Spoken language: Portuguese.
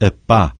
a pá